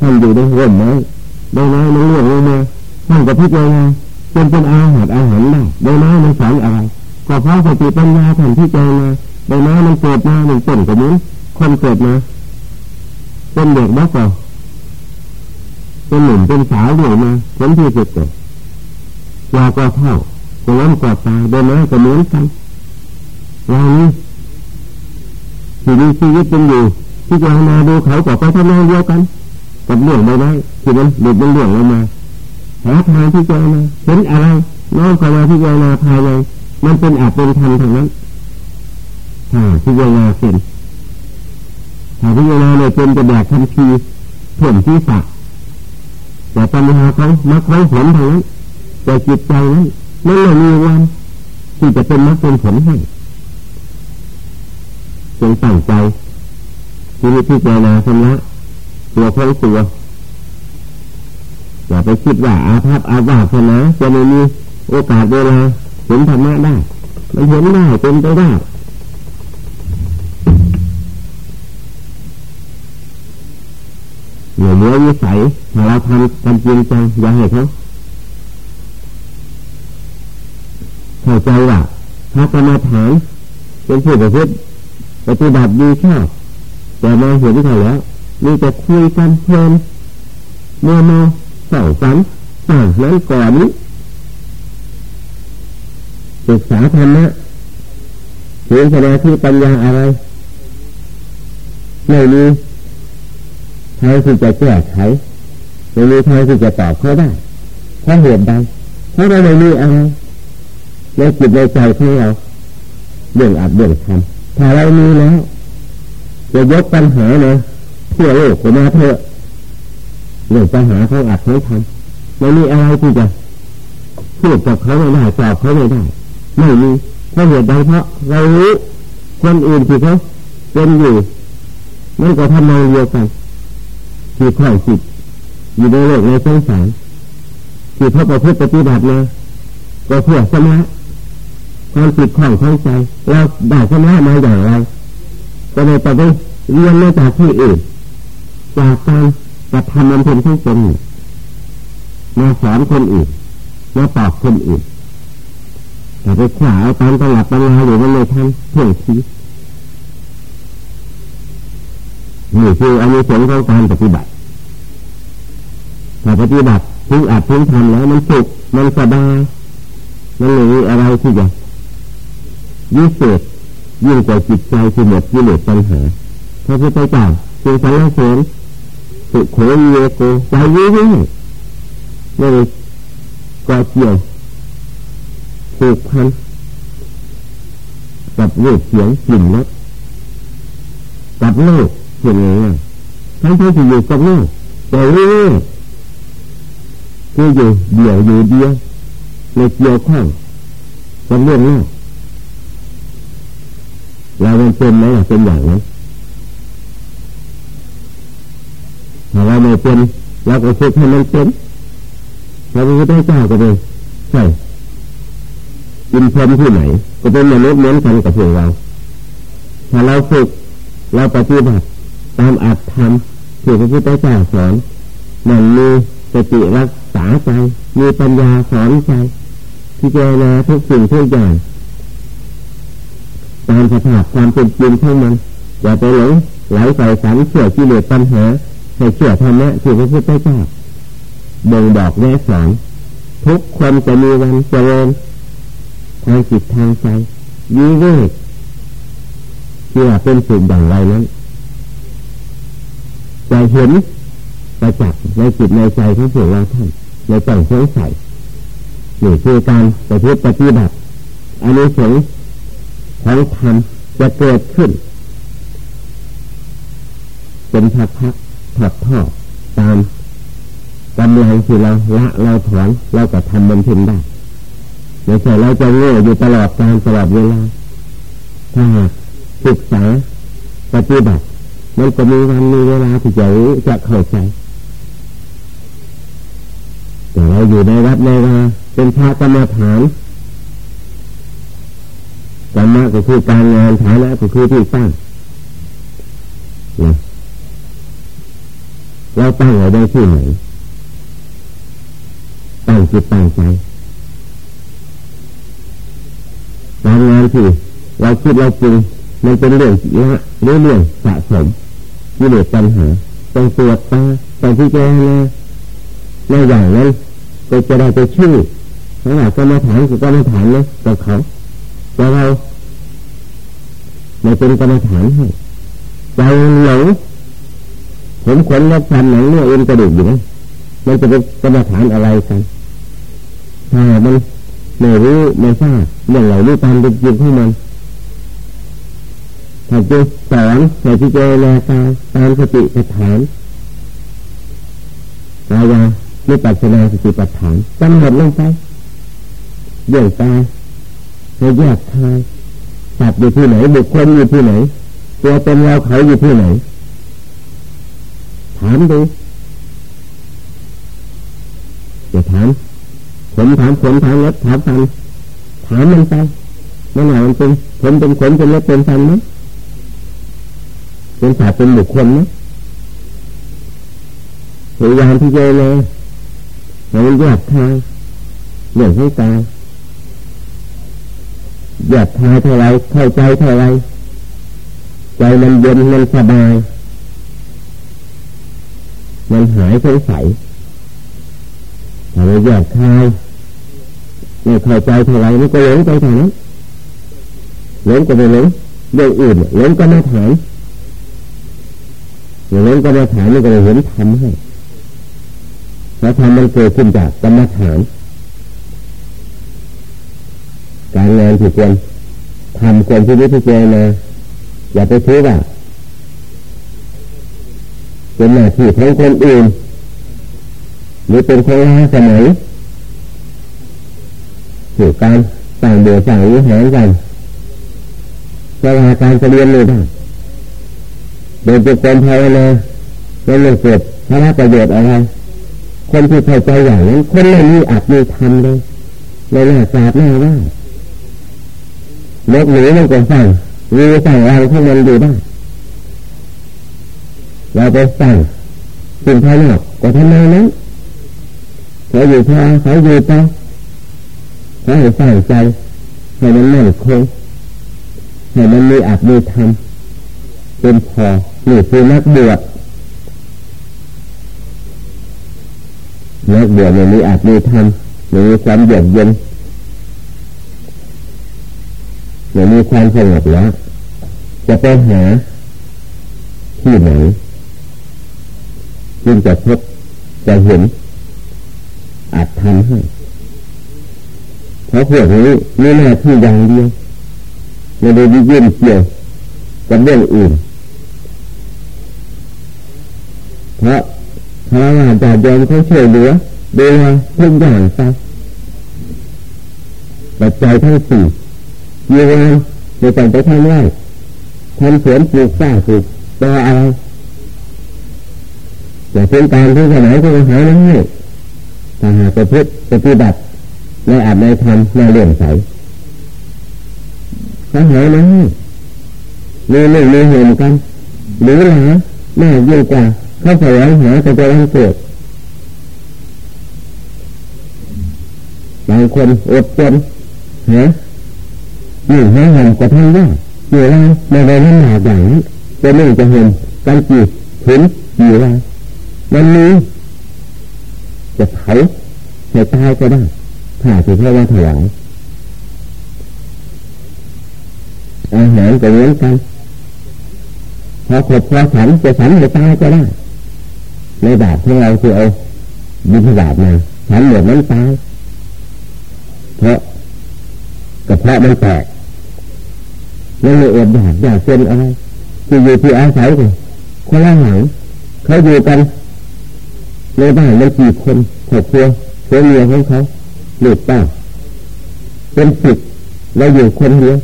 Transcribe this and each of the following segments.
ท่านอยู่ในร่มไม้ใบไม้มันเลื่อนลงมาท่านก็พิจารณาจนเป็นอาหารอาหารได้ใบไม้มันสอนอะไรก็เพราะสติปัญญาท่านพิจารณาใบไม้มันเกิดมาหนึ่งต้นกับนี้คนเกิดมาเป็นเด็กบ้าเปล่าเป็นหนุ่มเป็นสาวเรื่อยมาผลที่สุดก็ยาก็เท่าจะล้มกว่าตาใบไม้ก็เหมือนกันอย่านี้ที่มีชีวิตเป็นอยู่ที่จะมาดูเขาก็ไปทำงานเดียวกัน กับเรื่องใบไม้ที่มันหลุดมันเรื่องลงมาหาทางที่จะมาเห็นอะไรน้องเข้ามาที่จะมาภายในมันเป็นอาจเป็นธรรมทางนั้นถ้าที่จะมาเป็นถ้าที่จะมาเนี่ยเป็นจะแบกทันทีถ่วมที่สักแต่ปัญหาเขามักไว้ผลทางนั้นแต่จิตใจนั้นนั่นไม่มีวันที่จะเป็นมักเป็นผลให้จงตั้งใจที่นี่ที่เจนาชำระ ตัวของตัวอย่าไปคิดว่าอาภัพอาบาสนะจะไม่มีโอกาสเวลาเห็นธรรมะได้มันเห็นได้เป็นไปได้เหนือเนื้อวิสัยถ้าเราทำกันจริงจังอย่าให้เขาเข้าใจว่าพระกรรมฐานเป็นผู้ประพฤติปฏิบัติดีชอบแต่มาเห็นเขาแล้ว มีแต่คุยกันเพลินเมื่อมาเศร้าสันต่างนั้นก่อนนี้ศึกษาธรรมะเรียนแสดงที่ปัญญาอะไร ไม่มีทางที่จะแก้ไขไม่มีทางที่จะตอบเขาได้เพราะเหตุใดเพราะเราไม่มีอะไรในจิตในใจของเราเรื่องอัดเรื่องทำถ้าเรามีแล้วจะยกปัญหาเนา เพื่อโลกมาเถอะเรื่องปัญหาเขาอัดเขาทำไม่มีอะไรที่จะพูดกับเขาไม่ได้ตอบเขาไม่ได้ไม่มีเพราะเหตุใดเพราะเรารู้คนอื่นที่เขาเป็นอยู่นั่นก็ทำนองเดียวกันที่คล่อจิตอยู่ในโลกในสงสารที่เขาประพฤติปฏิบัติมาก็เพื่อสมาความจิตคล่องของใจเราได้สมามาอย่างไรก็เลยไปเรียนมาจากที่อื่น จากการกระทำมันเป็นทั้งตนมาสอนคนอื่นมาตอบคนอื่นแต่ไปขวาเอาตามตลับตำราอยู่มันเลยทำเพื่อทีนี่คืออันนี้สงของการปฏิบัติถ้าปฏิบัติถึงอาจถึงทำแล้วมันสุขมันสบายมันไม่มีอะไรที่จะยิ่งเศษยิ่งกว่าจิตใจที่หมดยิ่งเหลือปัญหาพระพุทธเจ้าจึงสรรเสริญ สุขโขเยโกใจยิ่งยิ่ไม่ก็เกี่ยวผูกพันกับรูปเสียงกลิ่นรสกับโลกเห็นไงทั้งที่อยู่กับโลกแต่โลกคืออยู่เดี่ยวอยู่เดียวในเกี่ยวข้องกับเรื่องโลกเราเป็นไหมเป็นอย่างนั้น ถ้าเราไม่เป็นเราก็ฝึกให้มันเป็นเราก็ได้เจ้าก็เลยใช่อินพรมที่ไหน ก็เป็นมนุษย์เหมือนกันกับพวกเรา ถ้าเราฝึกเราปฏิบัติตามอัตธรรมที่พระพุทธเจ้าสอนมันมีสติรักษาใจ มีปัญญาสอนใจที่เจรณาทุกสิ่งทุกอย่างตามสภาพความเป็นจริงทั้งมัน อย่าไปหลงไหลใส่สันเชื่อกิเลสปัญหา ให้เชื่อธรรมะที่พระพุทธเจ้าบ่งบอกแนะสอนทุกคนจะมีวันเจริญทางจิตทางใจยีเวกที่ว่าเป็นสิ่งอย่างไรนั้นจะเห็นประจักษ์ในจิตในใจของพวกเราท่านในใจสงสัยนี่คือการปฏิบัติอันนี้สงของธรรมจะเกิดขึ้น เป็นพัก พักถอดทอดตามกำลังที่เราละเราถอนเราก็ทำมันพินได้ไม่ใช่เราจะโง่อยู่ตลอดการตลอดเวลาถ้าศึกษาปฏิบัติมันก็มีวันมีเวลาที่จะรู้จะเข้าใจแต่เราอยู่ในวัดในวาเป็นพระกรรมฐานธรรมะก็คือการงานฐานะก็คือที่ตั้งนะ เราตั้งเอาไว้ที่ไหน ตั้งจิตตั้งใจการงานที่เราคิดเราจริงมันเป็นเรื่องละหรือเรื่องสะสมกิเลสปัญหาต้องตรวจตาต้องพิจารณาในอย่างนั้นก็จะได้ไปชื่อเพราะว่าก็มาถามก็มาถามเลยกับเขาแต่เราไม่เป็นกรรมฐานให้ใจหลง ผมขนและฟันหนังเนื้อเอ็นกระดูกอยู่นะมันจะเป็นกรรมฐานอะไรกันถ้ามันไม่รู้ไม่ทราบเรื่องเหล่านี้ตามเป็นจริงของมันถ้าจะสอนให้พิจารณาตามตามสติปัฏฐานกายาไม่ปัจนาสติปัฏฐานกำหนดลงไปเรื่องตายให้แยกทายสัตว์อยู่ที่ไหนบุคคลอยู่ที่ไหนตัวเป็นเราเขาอยู่ที่ไหน ถามดูจะถามผมถามผมถามเล็บถามฟันถามมันไปมันหนามันเป็นผมเป็นขนเป็นเล็บเป็นฟันไหมเป็นสัตว์เป็นบุคคลไหมพยายามที่จะเลยให้มันแยกทางเรื่องให้ตายแยกทายเท่าไรเข้าใจเท่าไรใจมันเย็นมันสบาย มันหายสงสัยถ้าเราแยกทายไม่เข้าใจเท่าไรมันก็หลงไปเท่านั้นหลงก็ไม่หลงเรื่องอื่นหลงก็ม่ถามหลงก็ม่ถามมันก็เลยเห็นทำให้แล้วทำมันเกิดขึ้นจากกรรมฐาน การงานที่ควรทำควรที่วิธีเจนะอย่าไปคิดว่า เป็นหน้าที่ของคนอื่น หรือเป็นของล้าสมัยถือการสั่งเดือดสั่งวิหารกันเวลาการเรียนเลยได้โดยเป็นคนภาวนาไม่เกิดพระประโยชน์อะไรคนที่เข้าใจอย่างนั้นคนไม่มีอัดมีทำเลยในหน้าศาสตร์หน้าว่าเล็กหนูมันก็สั่งมีสั่งเรทั้งมันอยู่ได้ เราไปสั่งสิ่งภายนอกก็ทำไมนั้นเขาอยู่พอเขาอยู่ไปเขาให้ใส่ใจให้มันมั่นคงให้มันมีอัตมีธรรมเป็นพอหรือคือนักบวชนักบวชเนี่ยมีอัตมีธรรมมีความเยือกเย็นเมื่อมีความสงบแล้วจะไปหาที่ไหน จึงจะพบจะเห็น อาจทำให้เพราะพวกนี้มีหน้าที่อย่างเดียวไม่ได้ยื่นเกี่ยวกับเรื่องอื่น เพราะพระว่าจยอมเขาช่วยเหลือดูแลทุกอย่างไปปัจจัยทั้งสี่มีงานไม่ต้องไปทำไรทำสวนปลูกสร้างปลูกต่ออะไร อย่าเป็นการที่ไหนก็หาไม่ให้ถ้าหากประพฤติปฏิบัติในอาบในธรรมในเรื่องใสเขาหาไม่ให้มีหนึ่งมีเห็นกันหรือหาแม่ยิ่งกว่าเขาแสวงหาแต่จะวันเกิดบางคนอดจนฮะอยู่ห้องก็ทำได้อยู่แล้วในใดนั้นหนาอย่างนี้จะไม่จะเห็นการจีถึงอยู่แล้ว มันนี้จะเผาจะตายก็ได้ถ้าถือแค่ว่าถวายอาหารก็เหมือนกันพอขดพอฉันจะฉันจะตายก็ได้ในบาปของเราคือเอาบิณฑบาตมาฉันหมดนั้นตายเพราะกระเพาะมันแตกแล้วเลยอดอยากอยากเป็นอะไรที่อยู่ที่อาศัยกันคนละหลังเขาอยู่กัน ในบ้านไม่กี่คนครอบครัวเพื่อเมียของเขาหลุดป้าเป็นสิบแล้วอยู่คนเดียว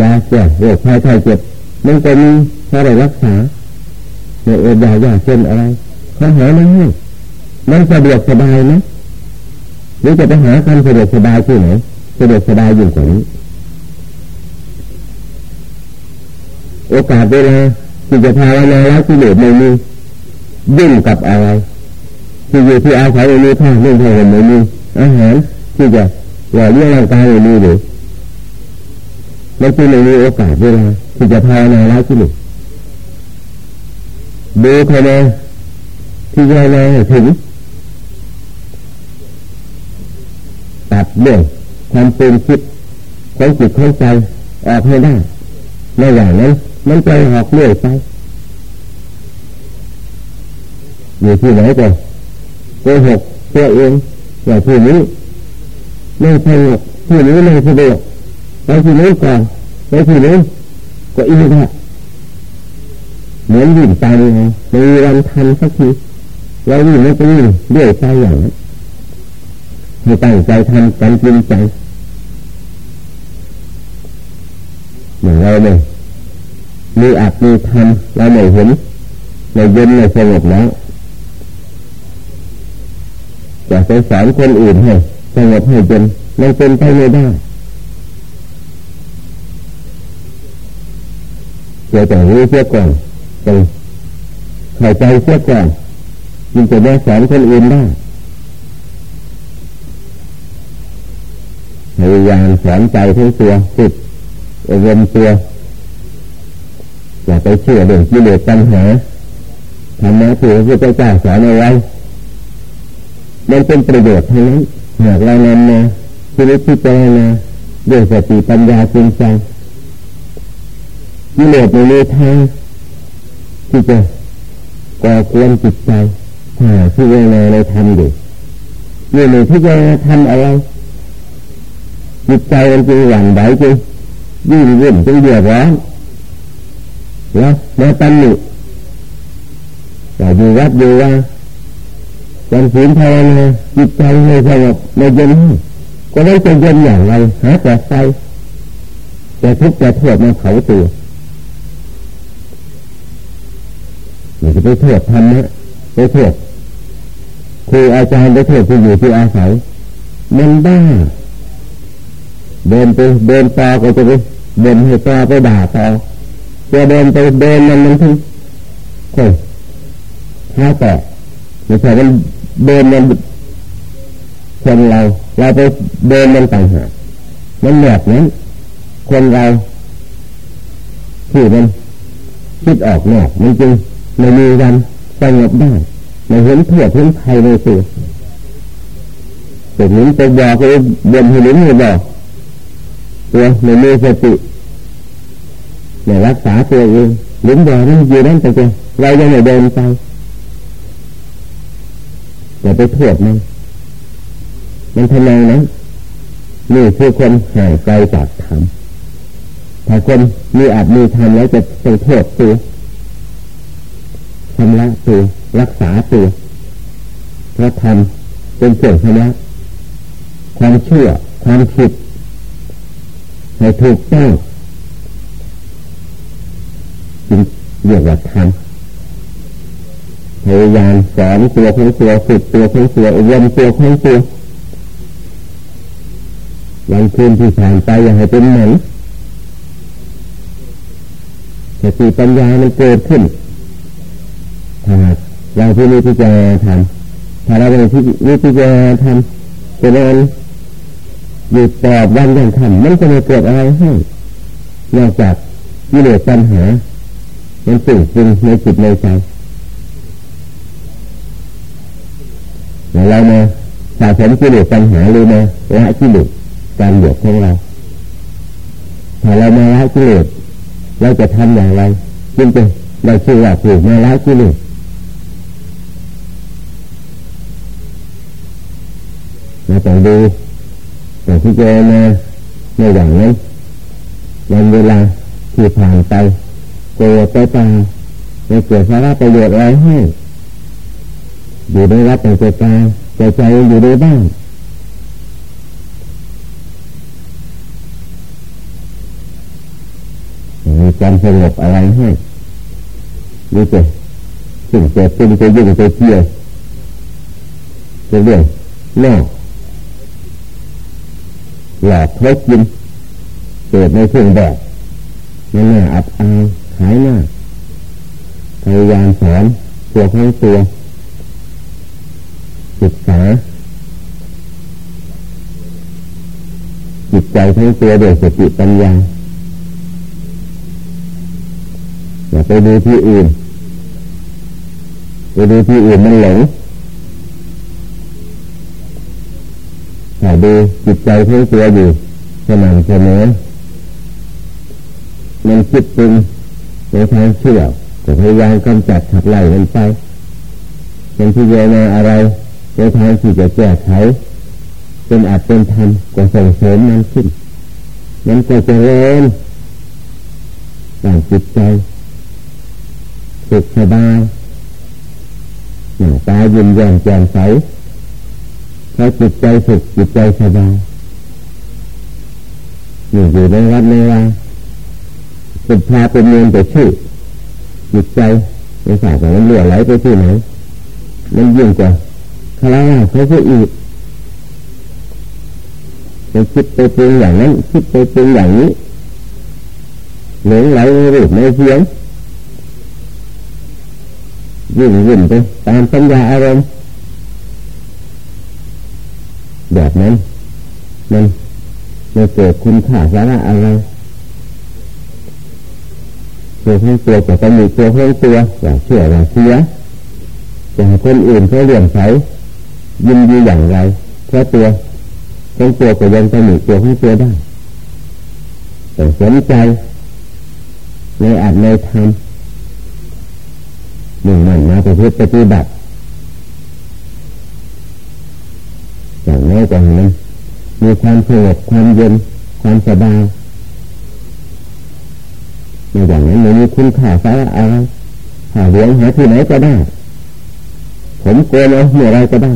ยาแก่โรคภัยไข้เจ็บมันก็มีพอได้รักษาเนี่ยอดอยายาเป็นอะไรเขาหาไม่ให้มันสะดวกสบายไหมหรือจะไปหาความสะดวกสบายที่ไหนสะดวกสบายอยู่กว่านี้ โอกาสเวลา ที่จะภาวนาแล้วที่เลือไม่มียุ่งกับอะไรที่อยู่ที่อาศัยไม่มีผ้าไม่มีผ้าห่มไม่มีอาหารที่จะหล่อเลี้ยงร่างกายไม่มีหรือมันจึงไม่มีโอกาสเวลาที่จะภาวนาแล้วที่เลือดูภายในที่ภาวนาถึงตัดเรื่องความเป็นคิดของจิตของใจออกให้ได้ในอย่างนั้น มันใจหอกเลื่อยไปอยู่ที่ไหนก็โกหกตัวเองอย่างที่นี้ไม่สงบที่นี้ไม่สะดวกไปที่นี้ก่อนไปที่นี้ก็อีกแหละเหมือนวิ่งไปไม่มีวันทันสักทีเราวิ่งไม่ไปวิ่งเรื่อยไปอย่างนั้นให้ตั้งใจทำกันจริงใจอย่างเราเนี่ย มีอัดมีทำเราไม่เห็นในเย็นในสงบแล้วจะไปสอนคนอื่นให้สงบให้เย็นมันเป็นไปไม่ได้เดี๋ยวจะรู้เสียก่อนจะเข้าใจเสียก่อนจึงจะได้สอนคนอื่นได้พยายามสอนใจทั้งตัวฝึกอบรมตัว อย่าไปเชื่อเรื่องกิเลสปัญหาธรรมะที่พระพุทธเจ้าสอนเอาไว้มันเป็นประโยชน์ทั้งนั้นหากเรานำมาชีวิตที่เจริญด้วยสติปัญญาจริงจังกิเลสในในทางที่จะก่อกวนจิตใจหาที่เวลาในทำอยู่นี่หนึ่งที่จะทำอะไรจิตใจมันจึงหวั่นไหวจึงยิ่งวุ่นจึงเดือดร้อน แล้วมาตันหนิแต่อยู่วัดอยู่ว่าวันศีลภาวนาจิตใจไม่สงบไม่เย็นก็ไม่จะเย็นอย่างไรหาแต่ไฟแต่ทุกข์แต่โทษมาเผาตัวไม่จะไปโทษทำนะไปโทษครูอาจารย์ไปโทษผู้อยู่ที่อาศัยมันบ้าเดินไปเดินต่อก็จะไปเดินให้ต่อไปด่าต่อ จะเดินไปเดินมันมันทั้งคนท้าแต่ไม่ใช่มันเดินมันคนเราเราไปเดินมันต่างหากมันแบบนั้นคนเราที่มันคิดออกแนบมันจึงไม่มีวันสงบได้ไม่เห็นเพื่อเห็นภัยในตัวแต่นี้ไปบอกไปเดินให้ลิ้นให้บอกตัวไม่มีสติ ไม่รักษาตัวเองหลิ้นบอนั่นอยู่นั่นแต่เรายังไม่เดินไปอย่าไปโทษมันมันทำไมนั้นนี่คือคนห่างไกลจากธรรมถ้าคนมีอาจมีธรรมแล้วจะต้องโทษตัวชำระตัวรักษาตัวเพราะธรรมเป็นเครื่องชำระความเชื่อความผิดให้ถูกต้อง จึงเรียกว่าธรรมพยายามสอนตัวของตัวฝึกตัวของตัวอบรมตัวของตัววันคืนที่ผ่านไปอย่าให้เป็นเหมือนสติปัญญามันเกิดขึ้นถ้าเราที่นี่ที่จะทำถ้าเราไม่ที่นี่ที่จะทำจะเดินอยู่ตอบวันยังทำมันจะไม่เกิดอะไรให้นอกจากกิเลสปัญหา มันสิ่งจริงในจิตในใจเรามาสะสมกิเลสปัญหาหรือมาละกิเลสการหยียดของเราถ้าเรามาละกิเลสเราจะทำอย่างไรจึงจะได้ชื่อว่าถูกมาละกิเลสเราต้องดูแต่ที่เจอมาในอย่างนั้นวันเวลาที่ผ่านไป โกรธไปตาไม่เกิดสาระประโยชน์อะไรให้ อยู่ในวัดแต่ใจกาใจใจอยู่ในบ้านมีความสงบอะไรให้นี่เจสิ่งเกิดขึ้นจะยุ่งจะเกี่ยวจะเรื่องนอกหลอกเล็กยินเกิดในเครื่องแบบนั่นน่าอับอาย หายหน้าพยายามสอนตัวของตัวศึกษาจิตใจทั้งตัวโดยสติปัญญาอย่าไปดูที่อื่นไปดูที่อื่นมันหลงถ้าดูจิตใจทั้งตัวอยู่สม่ำเสมอมันคิดปรุง ในทางเชื่อก็พยายามกำจัดขับไล่มันไปเป็นที่เยนาอะไรในทางที่จะแก้ไขเป็นอาจเป็นธรรมก็ส่งเสริมมันขึ้นมันก็จะเริ่มต่างจิตใจสุขสบายหน้าตายิ้มแย้มแจ่มใสเพราจิตใจสุขจิตใจสบายอยู่ในวัดในวา เป็นพาเป็นเงินแต่ชื่อจิตใจในสายของมันเหลือไหลไปที่ไหนมันยิ่งกว่าคาราเขาจะอีกไปคิดไปปรุงอย่างนั้นคิดไปปรุงอย่างนี้หลงไหลในรูปในเสียงยิ่งยิ่งไปตามสัญญาอารมณ์แบบนั้นมันไม่เกิดคุณค่าสาระอะไร ตัวของตัวจะต้องมีตัวของตัวอย่าเชื่ออย่าเสียจะให้คนอื่นเขาเลี่ยงใช้ยินดีอย่างไรเพราะตัวของตัวก็ยังจะมีตัวของตัวได้แต่สนใจในอาจในธรรมหนึ่งมันมาประพฤติปฏิบัติอย่างน้อยกว่านั้นมีความสงบความเย็นความสบาย ในอย่างนั้นไม่มีคุณค่าสาระอะไรหาเลี้ยงหาที่ไหนก็ได้ ผมโกนเอาเมื่อไรก็ได้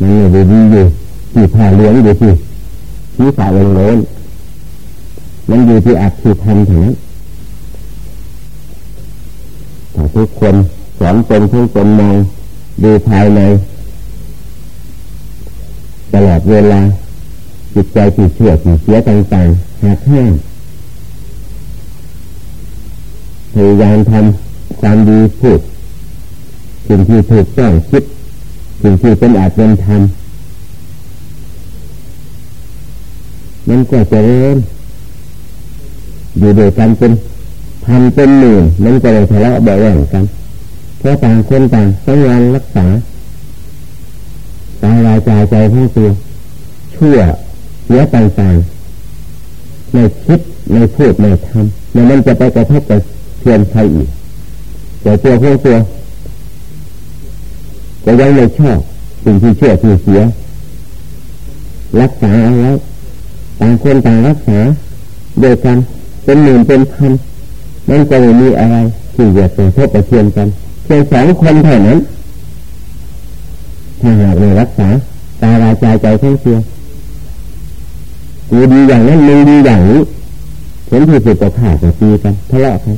มันไม่ด้ดีอยู่ที่ผ่าเลี้ยงอยู่ที่ที่ฝ่าลงโลนมันอยู่ที่อัดที่ทำถึงนั้นถ้าทุกคนสอนตนทุกคนมองดูภายในตลอดเวลา จิตใจที่เชื่อที่เสียต่างๆหักแห้งพยายามทำความดีพูดสิ่งที่ถูกต้องคิดสิ่งที่เป็นอาจเป็นธรรมมันก็จะเริ่มอยู่ด้วยกันเป็นพันเป็นหมื่นมันก็เลยทะเลาะเบาแหว่งกันเพราะต่างคนต่างต้องงานรักษาตายรายใจใจของตัวชั่ว เสียต่างๆไม่คิดไม่พูดไม่ทำแล้วมันจะไปกระทบกับเพื่อนใครอีกแต่ตัวพวกตัวก็ยังไม่ชอบสิ่งที่เชื่อที่เสีย รักษาเอาไว้ต่างคนต่างรักษาโดยกันเป็นหมื่นเป็นพันนั่นก็ไม่มีอะไรที่จะกระทบกระเทือนกันเพียงสองคนเท่านั้นถ้าหากไม่รักษาตาลายใจใจทั้งเสีย กูดีอย่างนั้นมึงดีอย่างนี้ผลที่สุดก็ขาดก็ตีกันทะเลาะกัน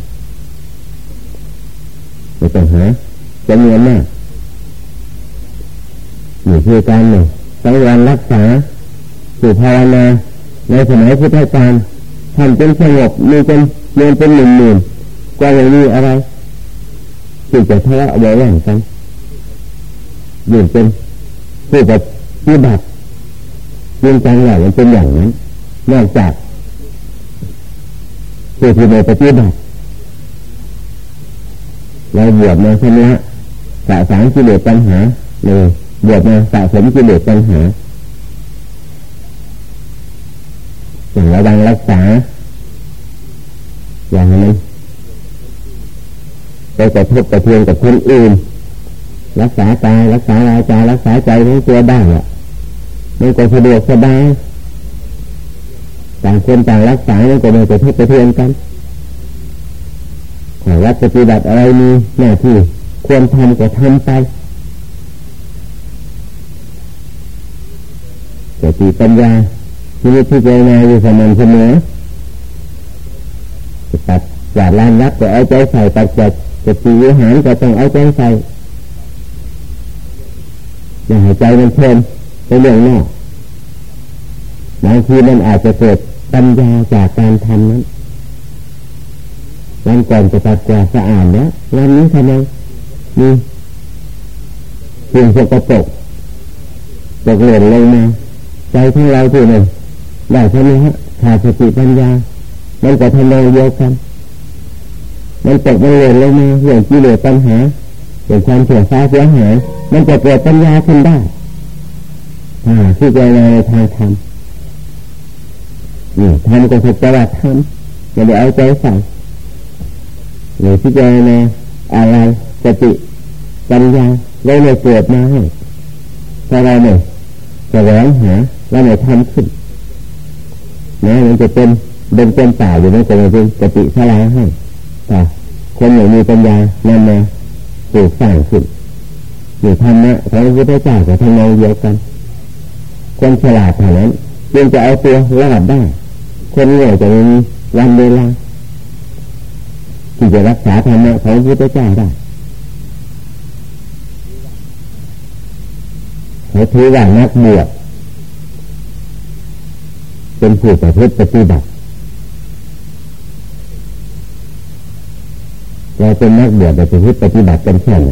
ไม่ต้องหาจะเงินมากอยู่ที่การหนึ่งสังวรรักษาสู่ภาวนาในสมัยพุทธกาลท่านเป็นสงบมีเป็นเงินเป็นหมื่นหมื่นก็ไม่มีอะไรที่จะทะเลาะเบาแหว่งกันอยู่เป็นผู้ปฏิบัติ จริงจังอย่มันเป็นอย่างนั้นนอกจากผู้ที่ไม่ปฏิบัติเราบวชมาชำระสะสางกิเลสปัญหาเลยบวชมาสะสมกิเลสปัญหาอย่างระวังรักษา อย่างนั้นไปกระทบกระเทือนกับคนอื่น รักษากายรักษาวาจารักษาใจของตัวได้อะ มันก็สะดวกสบายต่างคนต่างรักษามันก็ไม่กระทบกระเทือนกันถ้าวัดปฏิบัติอะไรมีหน้าที่ควรทำก็ทำไปสติปัญญาที่นี่ที่เจนาอยู่สม่ำเสมอตัดจาดลานรักก็เอาใจใส่ตัดจัดสติวิหารก็ต้องเอาใจใส่อย่าให้ใจมันเพลิน ไปเรื่องนอกบางทีมันอาจจะเกิดปัญญาจากการทำนั้นวันก่อนจะตัดกวาดสะอาดแล้ววันนี้ทำไมมีสิ่งสกปรกตกหล่นลงมาใจของเราที่หนึ่งได้ใช่ไหมฮะขาดสติปัญญา มันก็ทำนองเดียวกัน มันตกมันหล่นลงมาอย่างกิเลสปัญหาอย่างความเสียฟ้าเสียหายมันจะเกิดปัญญาขึ้นได้ อ่าที่ใจในทางธรรมนี่ทำก็ถูกปฏิบัตธรรมอย่าไปเอาใจใส่หรือที่ใจในอะไรสติปัญญาเราเลยเกิดมาให้ถ้าเราเนี่ยจะแหวงหาเราเนี่ยทำขึ้นนะมันจะเป็นเป็นเป็นป่าอยู่ในตัวเองสติสลายให้แต่คนอย่างมีปัญญานั่นนะปลูกสร้างขึ้นอยู่ธรรมะของพระพุทธเจ้ากับทำนองเดียวกัน คนฉลาดเท่านั้นจึงจะเอาตัวรอดได้ คนโง่จะมีวันเวลาที่จะรักษาธรรมะของพระพุทธเจ้าได้เขาถือว่านักบวชเป็นผู้ประพฤติปฏิบัติเราเป็นนักบวชแต่ประพฤติปฏิบัติกันแค่ไหน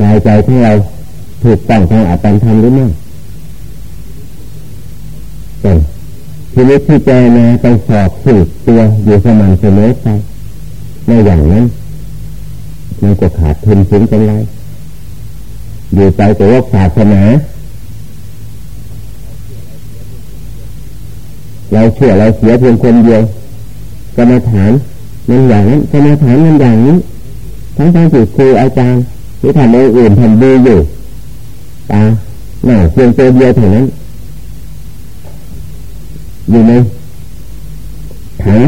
กายใจของเรา ถูกต้องทางอัตตรรมหรือไม่แต่ทีนี้ที่เจนะไปสอบสืบตัวอยู่สม่ำเสมอไปในอย่างนั้นมันก็ขาดทุนถึงกันไรอยู่ไปแต่ว่าศาสนาเราเชื่อเราเสียเพียงคนเดียวกรรมฐานมันอย่างนั้นกรรมฐานมันอย่างนี้ทั้งทั้งที่ครูอาจารย์หรือทำอื่นทำดีอยู่ ตาหน้าเพียงตัวเดียวเท่านั้น อยู่ในถัง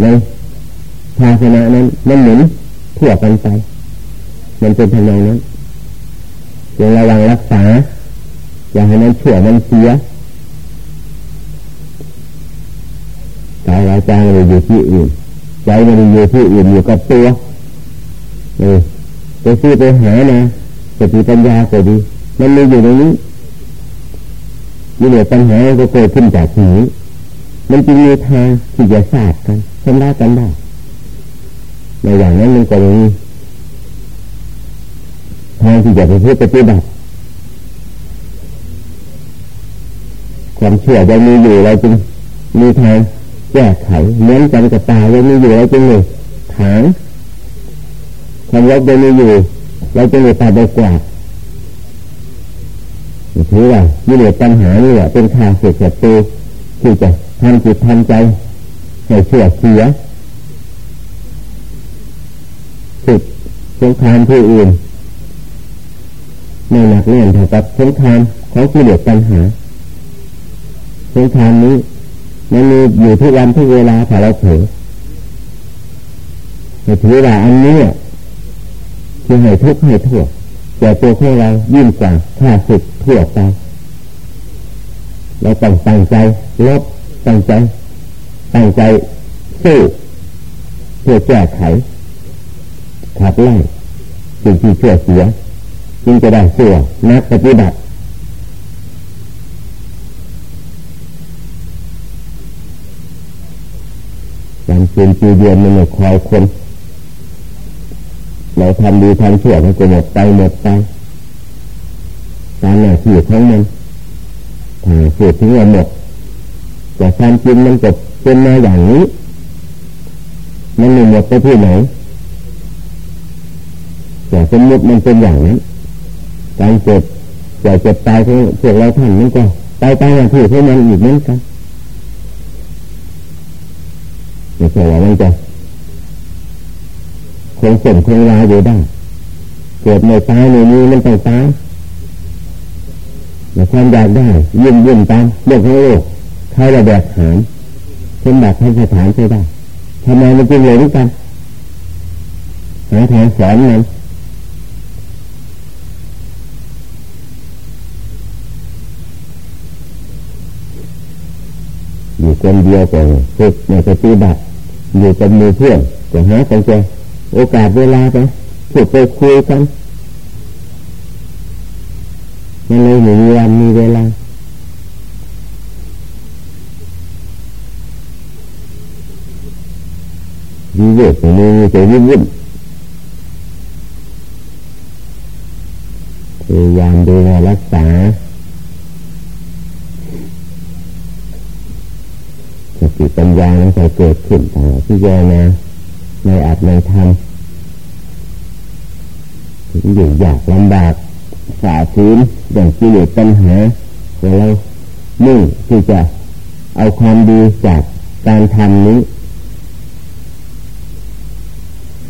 ในภาชนะนั้นมันหมุนทั่วกันไป มันเป็นทำนองนั้นยังระวังรักษา อย่าให้มันชั่วมันเสียกายวาจาเราอยู่ที่อื่นใจมันอยู่ที่อื่นอยู่กับตัวเออไปซื้อไปหานะ สติปัญญาก็ดี มันมีอยู่ในนี้มีเหลือปัญหาก็เกิดขึ้นจากที่นี้มันจึงมีทางที่จะศาสตร์กันชำระกันได้ในอย่างนั้นมันก็มีทางที่จะไปเพูดปฏิบัติความเชื่อยังมีอยู่เราจึงมีทางแก้ไขเหมือนกันกับตายังมีอยู่เราจึงเลยถางความรักยังมีอยู่ เราจึงเลยตัดไปกว่าถือว่ามีเหลือปัญหานี่แหละเป็นข่าเสียศัตรูที่จะทำจิตทำใจให้เชื่อเสียสุดสงครามที่อื่นไม่หนักแน่นเท่ากับสงครามของกิเลสปัญหาสงครามนี้มันมีอยู่ทุกวันทุกเวลาถ้าเราเผลอถือว่าอันนี้ คือให้ทุกข์ให้ทั่วแต่ตัวของเรายิ่งกว่าข้าศึกทั่วไปเราต้องตั้งใจลบตั้งใจตั้งใจสู้เพื่อแก้ไขขับไล่สิ่งที่เชื่อเสียจึงจะได้เสื่อนักปฏิบัติการเป็นปีเดือนมันไม่คอยคน เราทำดีทำชื่อมันก็หมดไปหมดไปการหน้าที่ของมันถ้าเกิดถึงว่าหมดแต่ความจริงมันก็เป็นมาอย่างนี้ มันไม่หมดไปที่ไหนแต่สมมติมันเป็นอย่างนั้นการเจ็บเจ็บเจ็บตายของพวกเราท่านนั่นก็ตายตายอย่างที่พวกมันอีกเหมือนกันไม่ใช่ว่ามันจะ คงสมคงลาอยู่ได้ เกิดในตายในนี้มันต้องตายแต่ความอยากได้ยิ่งยิ่งตามเรื่องของโลกใครระแบกหามสมบัติให้สถานใช่ได้ทำไมมันจึงเลยด้วยกันหาทางสอนมันคนเดียวก็ฝึกในปฏิบัติอยู่กับมือเพื่อนก็หากันเจอ โอกาสเวลาไปพูดไปคุยกันมันเลยมีวันมีเวลาวิเยกของมึงจะวิ่งวิ่งพยายามดูแลรักษาสติปัญญามันจะเกิดขึ้นต่อพิจารณา ในอาจในธรรมถึงอยู่ยากลำบากฝ่าฝืนอย่างกิเลสปัญหาของเรามุ่งที่จะเอาความดีจากการทำนี้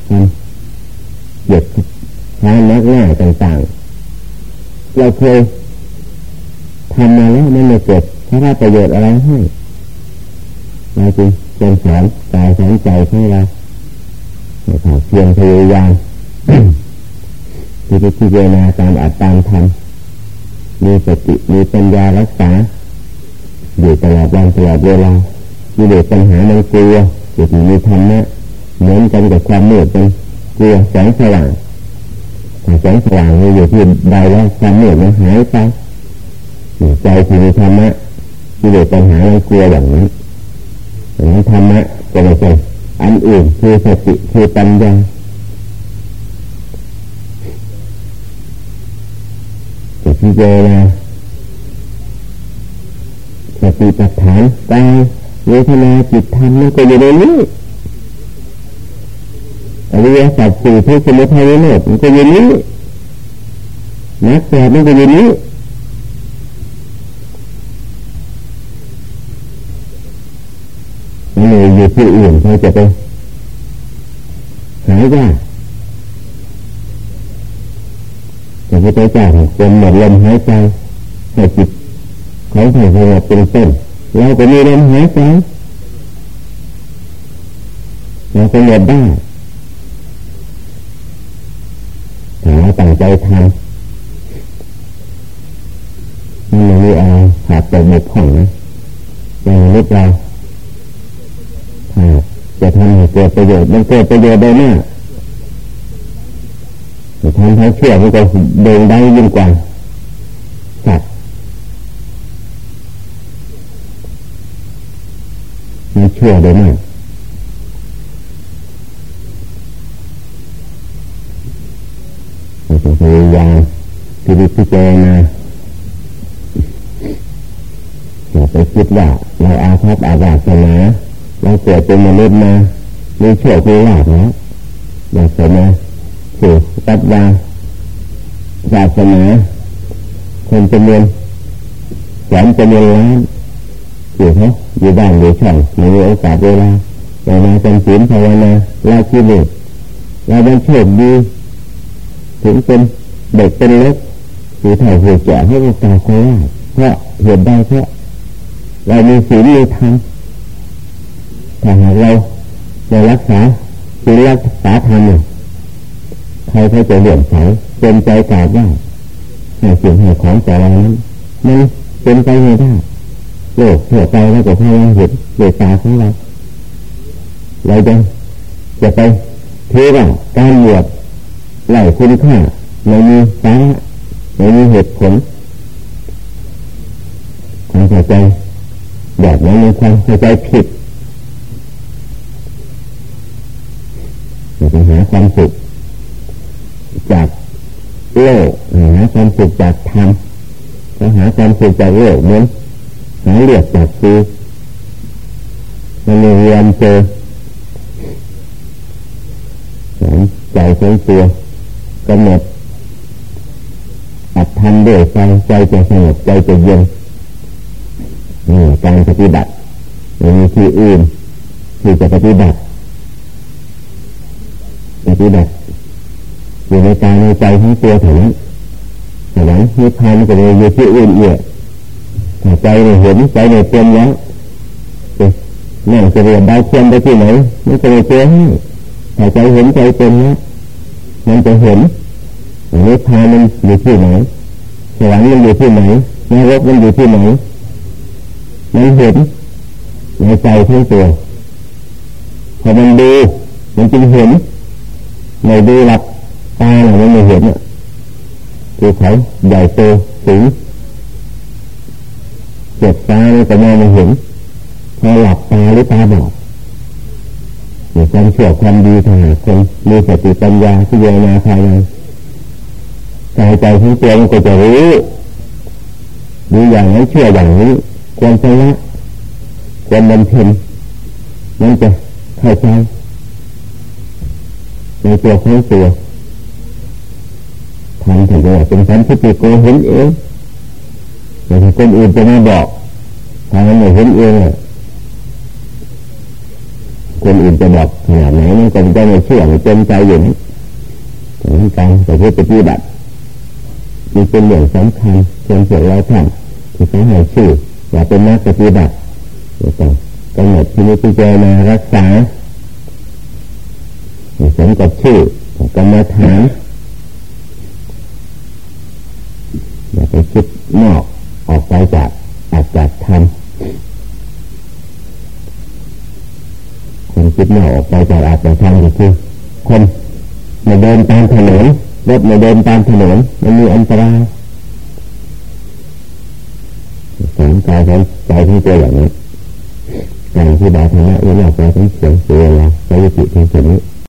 ทำเหยียดช้านักหน้าต่างๆ เราเคยทำมาแล้วมันไม่เกิดถ้าได้ประโยชน์อะไรให้เราจึงเป็นสอนกายสอนใจของเรา ให้เพียงพยายามที่จะพิจารณาตามอัตตามธรรมมีสติมีปัญญารักษา อยู่ตลอดวันตลอดเวลามีเด็กปัญหามันกลัวจิตมีธรรมะเหมือนกันกับความมืดเป็นกลัวแสงสว่างถ้าแสงสว่างมีอยู่ที่ใดแล้วความมืดมันหายไปใจที่มีธรรมะมีเด็กปัญหามันกลัวอย่างนั้อย่างนั้ธรรมะก็ไม่ใช่ อันอื่นคือสติคือปัญญาจะพิจารณาสติปัฏฐานกายเวทนาจิตธรรมมันก็อยู่ในนี้อริยสัจสี่ที่สมุทัยโลกมันก็อยู่นี้นักแปลมันก็อยู่นี้มัน อยู่ที่อื่นเขาจะไปหายากจะไปเจ้างคนหมดลมหายใจให้จิตของท่านสงบเป็นต้นเราก็มีลมหายใจเราสงบได้ถ้าเราตั้งใจทำมันไม่มีอะไรขาดตกบกพร่องนะอย่างนี้เรา จะทำให้เกิดประโยชน์มันเกิดประโยชน์ได้มากจะทำให้เชื่อมันก็เดินได้ยิ่งกว่าสัตว์มันเชื่อได้มากเราต้องพยายามพิจิพิจารณาอย่าไปคิดว่าเราอาภัพอาวาสนา เราเกิดเป็นมนุษย์มาไม่เชื่อคือลาบแล้วอยากจะมาสู่ตัดวาศาสนาคนจำนวนแสนจำนวนล้านอยู่เขาอยู่บ้านอยู่ช่องไม่มีโอกาสเวลาเวลาจำศีลภาวนาลาคิเลสเราเป็นโชคดีถึงเป็นเด็กเป็นเล็กหรือถ่ายหัวแก่ให้โอกาสเขาได้เพราะเหตุได้เพราะเรามีศีลมีธรรม ถ้าหากเราเรารักษาศีลรักษาธรรมเนี่ยใครเขาจะเหลื่อมใสเป็นใจกาดได้ให้สิ่งให้ของแต่ละนั้นมันเป็นไปไม่ได้โลกทั่วไปแล้วก็พยายามเห็นเกิดตาของเราเราจะจะไปเทว่าการบวชไหลคุณค่าไม่มีสาระไม่มีเหตุผลความเข้าใจแบบนั้นมีความเข้าใจผิด จะหาความสุขจากโลกหาความสุขจากธรรมก็หาความสุขจากโลกเหมือนหาเลือดจากซีมันเรียนเจอสอนใจของตัวกำหนดอัดทำด้วยใจใจจะสงบใจจะเย็นนี่การปฏิบัติไม่มีที่อื่นที่จะปฏิบัติ ปฏิบัติอยู่ในกายในใจของตัวถึงแต่หลังนิพพานก็เลยอยู่ที่อื่นเอี่ยถ้าใจเเห็นใจในเป็นแล้วนั่งจะเรียนได้เทียนไปที่ไหนไม่เคยเจอให้ถ้าใจเห็นใจเป็นแล้วมันจะเห็นนิพพานมันอยู่ที่ไหนสวรรค์มันอยู่ที่ไหนนรกมันอยู่ที่ไหนมันเห็นในใจทั้งตัวพอมันดูมันจึงเห็น ในดูหลับตาเราไม่เห็นอะคือเขาใหญ่โตสูงเจ็บตาเนี่ยแต่มองไม่เห็นพอหลับตาหรือตาบอดมีความเชื่อความดีทางคนมีสติปัญญาที่เยนาภายในกายใจของตัวมันก็จะรู้ดูอย่างนี้เชื่ออย่างนี้ควรจะละควรบำเพ็ญมันจะเข้าใจ ในตัวของตัวทำถึงว่าเป็นสันทิโกเห็นเองแต่คนอื่นจะไม่บอกทางนั้นเห็นเองคนอื่นจะบอกขนาดไหนมันก็จะไม่เชื่อไม่เต็มใจอยู่นะแต่การแต่เพื่อปฏิบัติมีเป็นอย่างสำคัญควรเสียเราทำที่เขาให้ชื่อว่าเป็นนักปฏิบัติต้องกำหนดที่นี้พิจารณารักษา สมกับชื่อกรรมฐานอย่าไปคิดนอกออกไปจากอาจจากทำคนคิดนอกออกไปจากอาจจากทำก็คือคนมาเดินตามถนนรถมาเดินตามถนนมันมีอันตรายสอนกายสอนใจที่ตัวอย่างนี้การที่บาธรรมะเวลาไปทั้งเสียงเสียเวลาใช้ยุติเพียงแค่นี้